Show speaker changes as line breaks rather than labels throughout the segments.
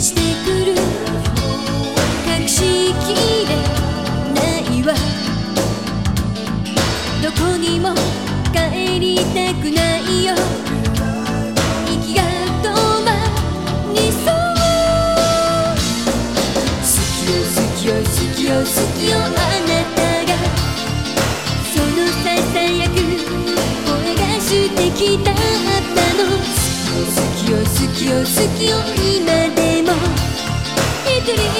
出してくる。隠しきれないわ。どこにも帰りたくないよ。息が止まりそう。好きよ好きよ好きよ好きよあなたがそのささやく声がしてきたったの。好きよ好きよ好きよ今でも一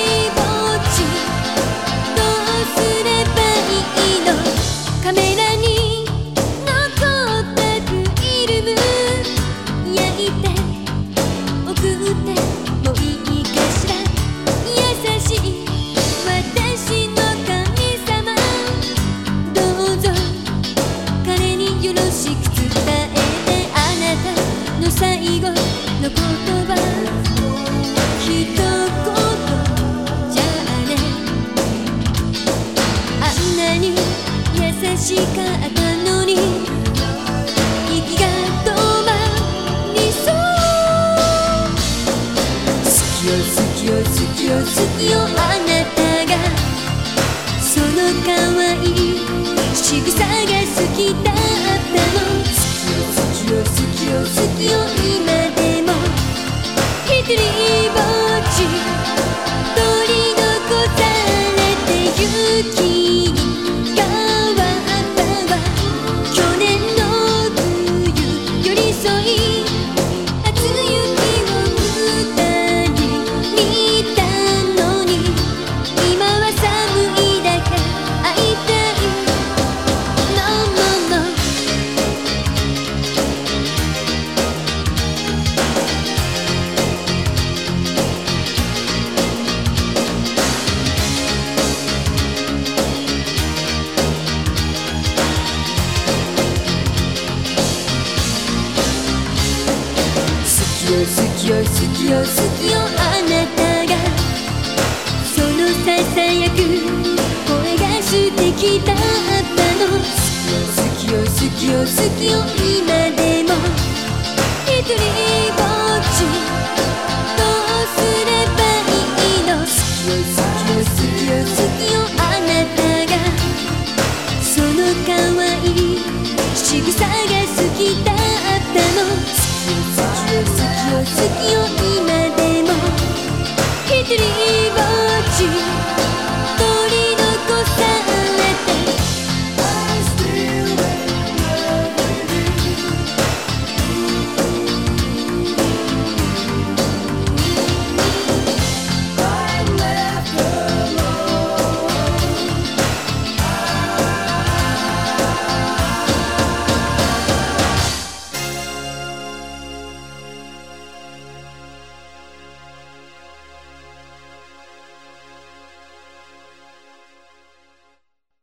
しかったのに。息が止まりそう。好きよ好きよ好きよ好きよあなたがその可愛い仕草が好きだったの。好きよ好きよ好きよ好きよ今でも一人好きよ好きよ好きよあなたがそのささやく声がしてきたったの好きよ好きよ好きよ好きよ今でも一人ぼっちどうすればいいの好きよ好きよ好きよ好きよあなたがその可愛い仕草が好きだったの好きよ好きよ好きよよ月を今